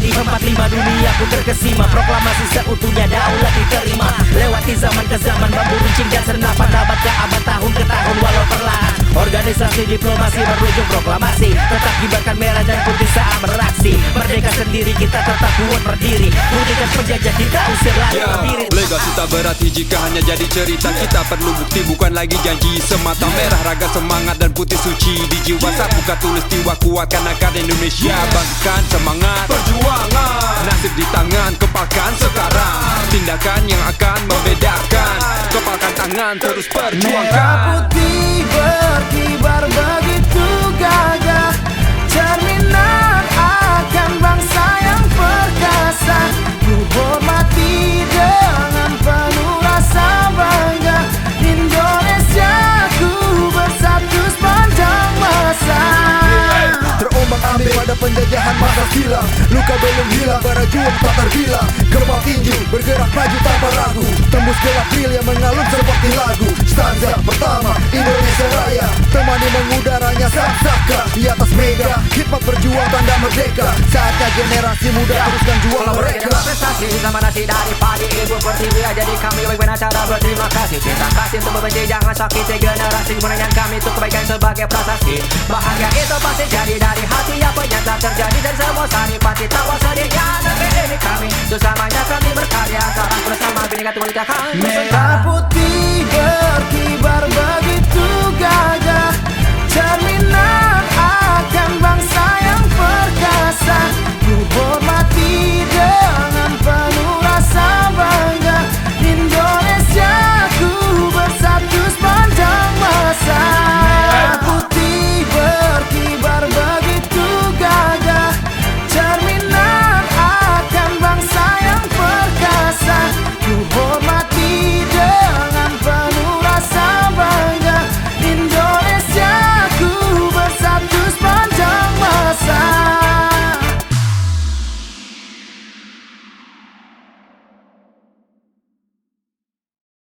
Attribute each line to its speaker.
Speaker 1: 45 dunia ku terkesima. Proklamasi seutuhnya daulat diterima. Lewati zaman ke zaman Bambu runcing dan senapan Abad ke abad tahun ke tahun walau perlahan. Organisasi diplomasi berujung proklamasi. Tetap kibarkan merah dan putih saat beraksi. Merdeka sendiri kita tetap kuat berdiri Putihkan penjajah kita usir lagi
Speaker 2: Ya,
Speaker 1: berdiri
Speaker 2: legasi tak berarti jika hanya jadi cerita. Kita perlu bukti bukan lagi janji. Semata Merah raga semangat dan putih suci Di jiwa. Saat buka tulis tiwa kuatkan akar Indonesia. Bangkitkan semangat perjuangan. Nasib di tangan kepalkan sekarang. Tindakan yang akan membedakan. Kepalkan tangan terus
Speaker 3: Merah
Speaker 2: perjuangkan.
Speaker 3: putih berkibar begitu gagah
Speaker 4: silam Luka belum hilang, berjuang tak terbilang Gerbang tinju, bergerak maju tanpa ragu. Tembus gelap real yang mengalun seperti lagu. Stanza pertama, Indonesia Raya. Temani mengudaranya sang saka Di atas mega, hikmat berjuang tanda merdeka. Saatnya generasi muda teruskan juang mereka.
Speaker 5: prestasi sama nasi dari padi Ibu pertiwi jadi kami. Bagaimana cara berterima kasih. Cinta kasih untuk membenci jangan sakiti generasi Kemenangan kami itu kebaikan sebagai prasasti. Bahagia itu pasti jadi dari hati. Apa yang tak terjadi dan semua saripati Tawa sedihnya negeri ini kami Sesamanya kami berkarya. Sekarang bersama Bineka Tunggal Ika kami